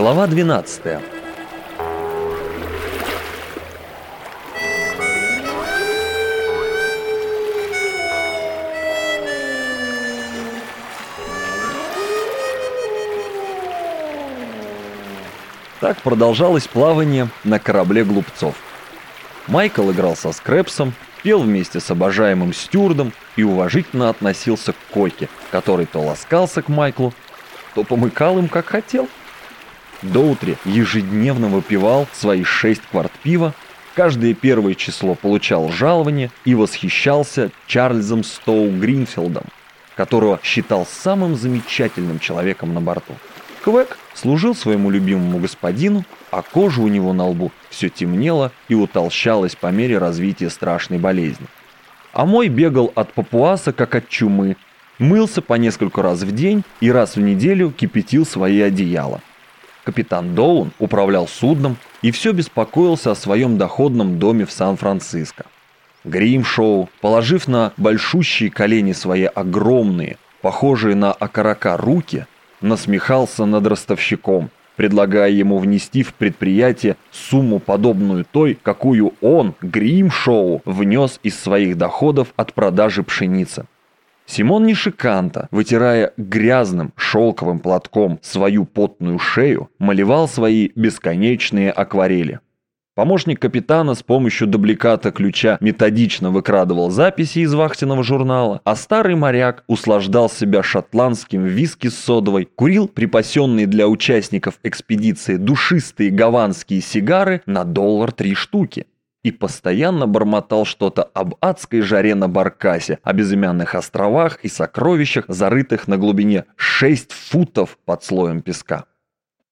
Глава 12 Так продолжалось плавание на корабле глупцов. Майкл играл со Скрэпсом, пел вместе с обожаемым Стюардом и уважительно относился к койке, который то ласкался к Майклу, то помыкал им как хотел. Доутри ежедневно выпивал свои шесть кварт пива, каждое первое число получал жалование и восхищался Чарльзом Стоу Гринфилдом, которого считал самым замечательным человеком на борту. Квек служил своему любимому господину, а кожа у него на лбу все темнела и утолщалась по мере развития страшной болезни. А мой бегал от папуаса, как от чумы, мылся по несколько раз в день и раз в неделю кипятил свои одеяла. Капитан Доун управлял судном и все беспокоился о своем доходном доме в Сан-Франциско. Грим-шоу, положив на большущие колени свои огромные, похожие на окорока руки, насмехался над ростовщиком, предлагая ему внести в предприятие сумму, подобную той, какую он, Грим-шоу, внес из своих доходов от продажи пшеницы. Симон Нишиканта, вытирая грязным шелковым платком свою потную шею, малевал свои бесконечные акварели. Помощник капитана с помощью дубликата ключа методично выкрадывал записи из вахтенного журнала, а старый моряк услаждал себя шотландским виски с содовой, курил припасенные для участников экспедиции душистые гаванские сигары на доллар три штуки и постоянно бормотал что-то об адской жаре на Баркасе, о безымянных островах и сокровищах, зарытых на глубине 6 футов под слоем песка.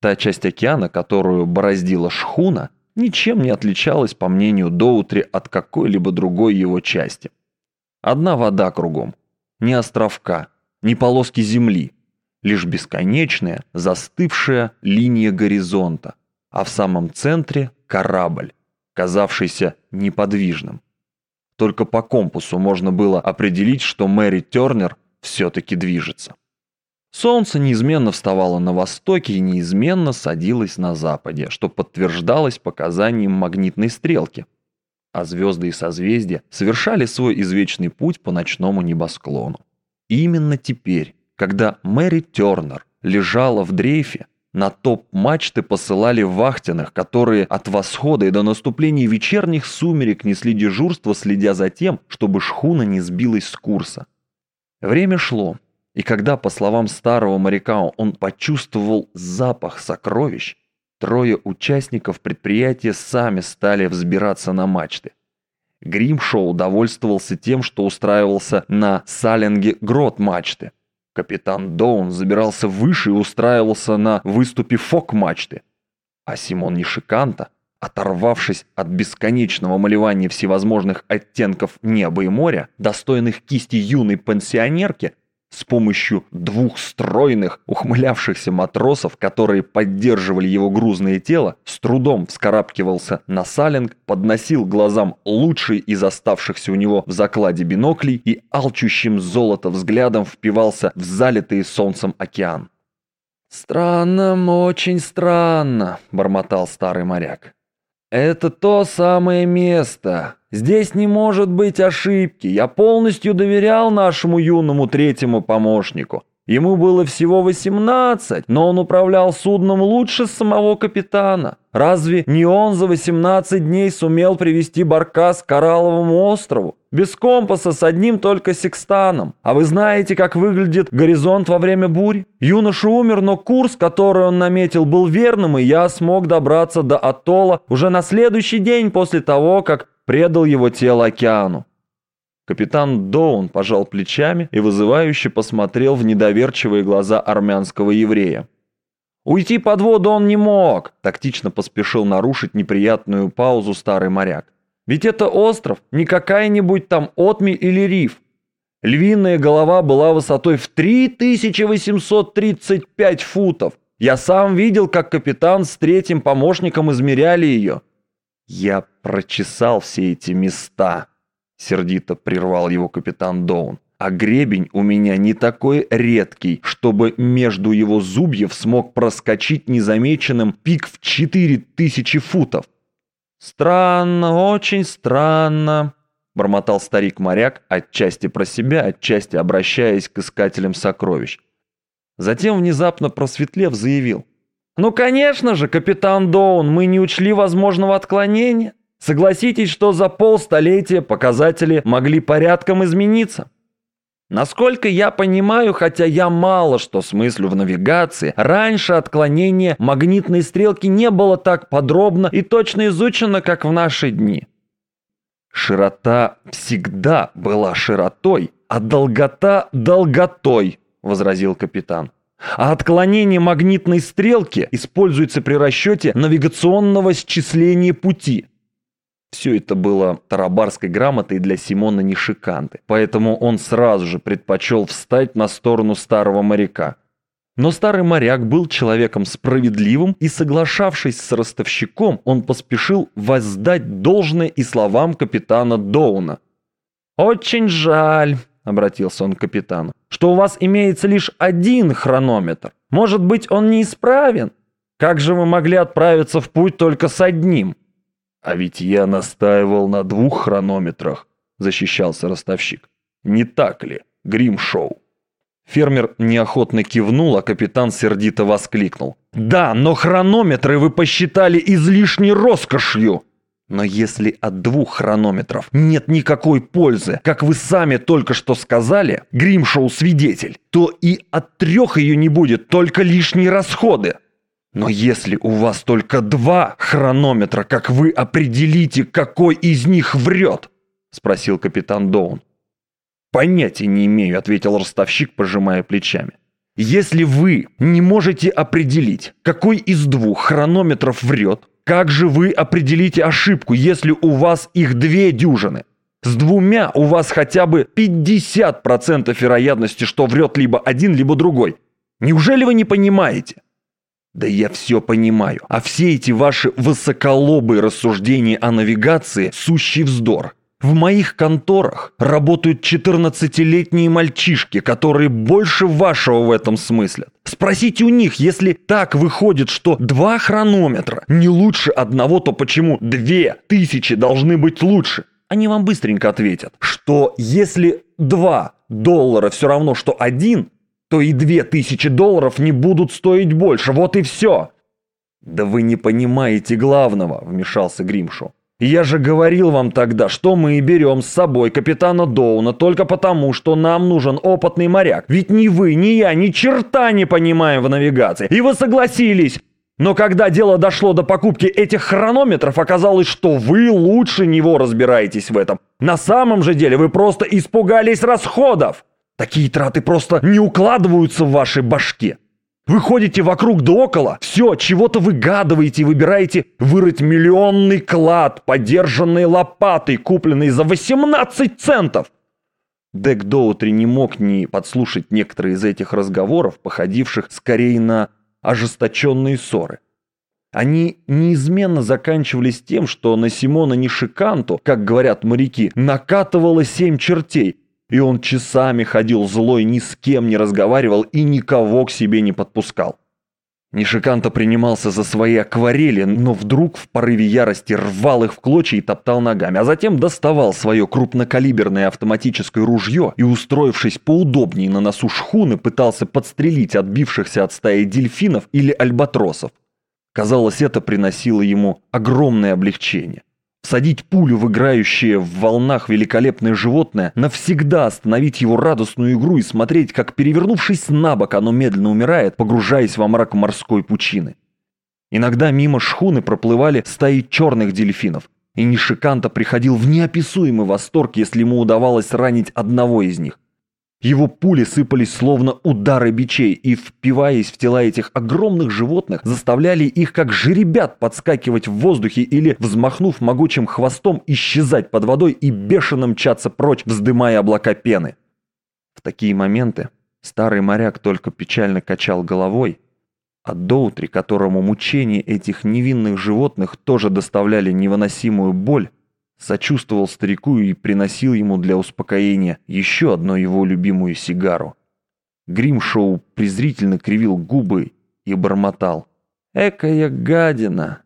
Та часть океана, которую бороздила шхуна, ничем не отличалась, по мнению Доутри, от какой-либо другой его части. Одна вода кругом, ни островка, ни полоски земли, лишь бесконечная, застывшая линия горизонта, а в самом центре корабль, казавшийся неподвижным. Только по компасу можно было определить, что Мэри Тернер все-таки движется. Солнце неизменно вставало на востоке и неизменно садилось на западе, что подтверждалось показанием магнитной стрелки. А звезды и созвездия совершали свой извечный путь по ночному небосклону. Именно теперь, когда Мэри Тернер лежала в дрейфе, на топ мачты посылали вахтенных, которые от восхода и до наступления вечерних сумерек несли дежурство, следя за тем, чтобы шхуна не сбилась с курса. Время шло, и когда, по словам старого моряка, он почувствовал запах сокровищ, трое участников предприятия сами стали взбираться на мачты. Гримшоу довольствовался тем, что устраивался на салинге грот мачты. Капитан Доун забирался выше и устраивался на выступе фок-мачты. А Симон Нишиканта, оторвавшись от бесконечного малевания всевозможных оттенков неба и моря, достойных кисти юной пенсионерки, с помощью двух стройных, ухмылявшихся матросов, которые поддерживали его грузное тело, с трудом вскарабкивался на салинг, подносил глазам лучший из оставшихся у него в закладе биноклей и алчущим золото взглядом впивался в залитый солнцем океан. «Странно, очень странно», — бормотал старый моряк. «Это то самое место, Здесь не может быть ошибки. Я полностью доверял нашему юному третьему помощнику. Ему было всего 18, но он управлял судном лучше самого капитана. Разве не он за 18 дней сумел привести Баркас к Коралловому острову? Без компаса с одним только секстаном. А вы знаете, как выглядит горизонт во время бури? Юноша умер, но курс, который он наметил, был верным, и я смог добраться до атолла уже на следующий день после того, как предал его тело океану. Капитан Доун пожал плечами и вызывающе посмотрел в недоверчивые глаза армянского еврея. «Уйти под воду он не мог!» – тактично поспешил нарушить неприятную паузу старый моряк. «Ведь это остров, не какая-нибудь там отмель или риф. Львиная голова была высотой в 3835 футов. Я сам видел, как капитан с третьим помощником измеряли ее. Я прочесал все эти места, сердито прервал его капитан Доун. а гребень у меня не такой редкий, чтобы между его зубьев смог проскочить незамеченным пик в 4000 футов. «Странно, очень странно», — бормотал старик-моряк, отчасти про себя, отчасти обращаясь к искателям сокровищ. Затем, внезапно просветлев, заявил. «Ну, конечно же, капитан Доун, мы не учли возможного отклонения. Согласитесь, что за полстолетия показатели могли порядком измениться». Насколько я понимаю, хотя я мало что смыслю в навигации, раньше отклонение магнитной стрелки не было так подробно и точно изучено, как в наши дни. Широта всегда была широтой, а долгота – долготой, возразил капитан. А отклонение магнитной стрелки используется при расчете навигационного счисления пути – все это было тарабарской грамотой для Симона Нишиканты, поэтому он сразу же предпочел встать на сторону старого моряка. Но старый моряк был человеком справедливым, и, соглашавшись с ростовщиком, он поспешил воздать должное и словам капитана Доуна. «Очень жаль», — обратился он к капитану, «что у вас имеется лишь один хронометр. Может быть, он неисправен? Как же вы могли отправиться в путь только с одним?» «А ведь я настаивал на двух хронометрах», – защищался ростовщик. «Не так ли, грим-шоу?» Фермер неохотно кивнул, а капитан сердито воскликнул. «Да, но хронометры вы посчитали излишней роскошью!» Но если от двух хронометров нет никакой пользы, как вы сами только что сказали, Гримшоу свидетель, то и от трех ее не будет, только лишние расходы. Но если у вас только два хронометра, как вы определите, какой из них врет? Спросил капитан Доун. Понятия не имею, ответил ростовщик, пожимая плечами. Если вы не можете определить, какой из двух хронометров врет, как же вы определите ошибку, если у вас их две дюжины? С двумя у вас хотя бы 50% вероятности, что врет либо один, либо другой. Неужели вы не понимаете? Да я все понимаю. А все эти ваши высоколобые рассуждения о навигации – сущий вздор. В моих конторах работают 14-летние мальчишки, которые больше вашего в этом смыслят. Спросите у них, если так выходит, что два хронометра не лучше одного, то почему две тысячи должны быть лучше? Они вам быстренько ответят, что если два доллара все равно, что один, то и две тысячи долларов не будут стоить больше. Вот и все. Да вы не понимаете главного, вмешался Гримшу. Я же говорил вам тогда, что мы и берем с собой капитана Доуна только потому, что нам нужен опытный моряк. Ведь ни вы, ни я ни черта не понимаем в навигации. И вы согласились. Но когда дело дошло до покупки этих хронометров, оказалось, что вы лучше него разбираетесь в этом. На самом же деле вы просто испугались расходов. Такие траты просто не укладываются в вашей башке. Вы ходите вокруг да около, все, чего-то выгадываете и выбираете вырыть миллионный клад, подержанный лопатой, купленный за 18 центов. Дек Доутри не мог не подслушать некоторые из этих разговоров, походивших скорее на ожесточенные ссоры. Они неизменно заканчивались тем, что на Симона Нишиканту, как говорят моряки, накатывало семь чертей, и он часами ходил злой, ни с кем не разговаривал и никого к себе не подпускал. Нишиканта принимался за свои акварели, но вдруг в порыве ярости рвал их в клочья и топтал ногами, а затем доставал свое крупнокалиберное автоматическое ружье и, устроившись поудобнее на носу шхуны, пытался подстрелить отбившихся от стаи дельфинов или альбатросов. Казалось, это приносило ему огромное облегчение. Садить пулю в играющее в волнах великолепное животное, навсегда остановить его радостную игру и смотреть, как, перевернувшись на бок, оно медленно умирает, погружаясь во мрак морской пучины. Иногда мимо шхуны проплывали стаи черных дельфинов, и Нишиканта приходил в неописуемый восторг, если ему удавалось ранить одного из них. Его пули сыпались словно удары бичей и, впиваясь в тела этих огромных животных, заставляли их как жеребят подскакивать в воздухе или, взмахнув могучим хвостом, исчезать под водой и бешено мчаться прочь, вздымая облака пены. В такие моменты старый моряк только печально качал головой, а Доутри, которому мучения этих невинных животных тоже доставляли невыносимую боль, сочувствовал старику и приносил ему для успокоения еще одну его любимую сигару. Гримшоу презрительно кривил губы и бормотал. «Экая гадина!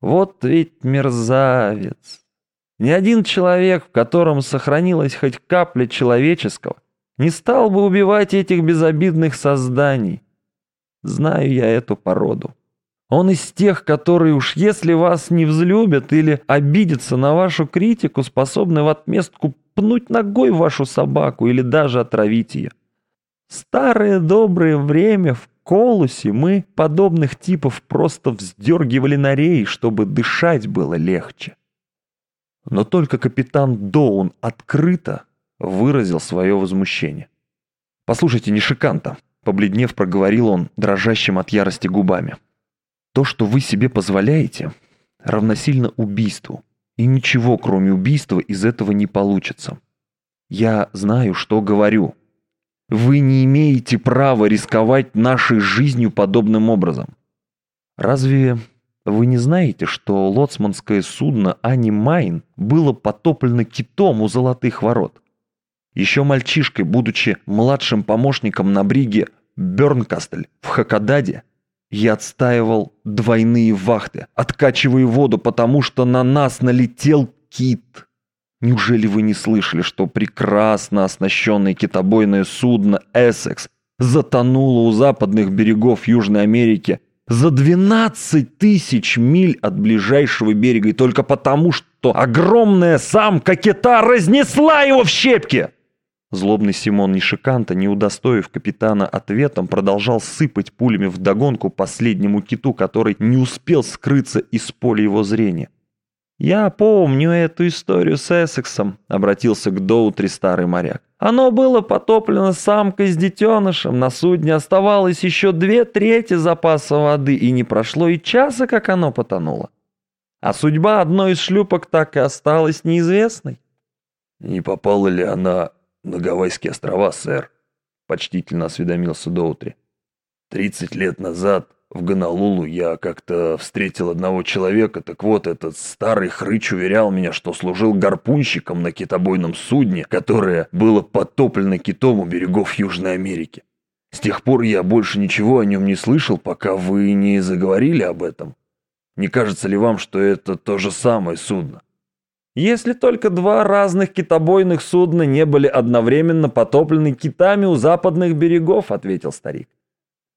Вот ведь мерзавец! Ни один человек, в котором сохранилась хоть капля человеческого, не стал бы убивать этих безобидных созданий. Знаю я эту породу. Он из тех, которые уж если вас не взлюбят или обидятся на вашу критику, способны в отместку пнуть ногой вашу собаку или даже отравить ее. Старое доброе время в Колусе мы подобных типов просто вздергивали на рей, чтобы дышать было легче. Но только капитан Доун открыто выразил свое возмущение. «Послушайте, Нишиканта», — побледнев проговорил он, дрожащим от ярости губами. То, что вы себе позволяете, равносильно убийству. И ничего, кроме убийства, из этого не получится. Я знаю, что говорю. Вы не имеете права рисковать нашей жизнью подобным образом. Разве вы не знаете, что лоцманское судно «Ани Майн» было потоплено китом у Золотых ворот? Еще мальчишкой, будучи младшим помощником на бриге Бернкастель в Хакададе, я отстаивал двойные вахты, откачивая воду, потому что на нас налетел кит. Неужели вы не слышали, что прекрасно оснащенное китобойное судно «Эссекс» затонуло у западных берегов Южной Америки за 12 тысяч миль от ближайшего берега и только потому, что огромная самка кита разнесла его в щепки? Злобный Симон Нишиканта, не удостоив капитана ответом, продолжал сыпать пулями вдогонку последнему киту, который не успел скрыться из поля его зрения. «Я помню эту историю с Эссексом», — обратился к Доутри старый моряк. «Оно было потоплено самкой с детенышем, на судне оставалось еще две трети запаса воды, и не прошло и часа, как оно потонуло. А судьба одной из шлюпок так и осталась неизвестной». «Не попала ли она «На Гавайские острова, сэр», — почтительно осведомился Доутри. «Тридцать лет назад в Гонолулу я как-то встретил одного человека, так вот, этот старый хрыч уверял меня, что служил гарпунщиком на китобойном судне, которое было потоплено китом у берегов Южной Америки. С тех пор я больше ничего о нем не слышал, пока вы не заговорили об этом. Не кажется ли вам, что это то же самое судно?» Если только два разных китобойных судна не были одновременно потоплены китами у западных берегов, ответил старик.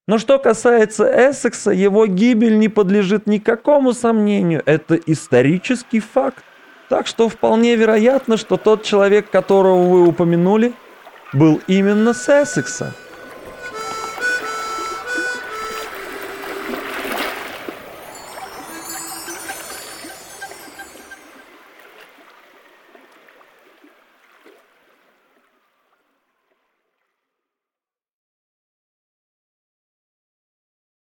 Но что касается Эссекса, его гибель не подлежит никакому сомнению. Это исторический факт. Так что вполне вероятно, что тот человек, которого вы упомянули, был именно с Эссекса.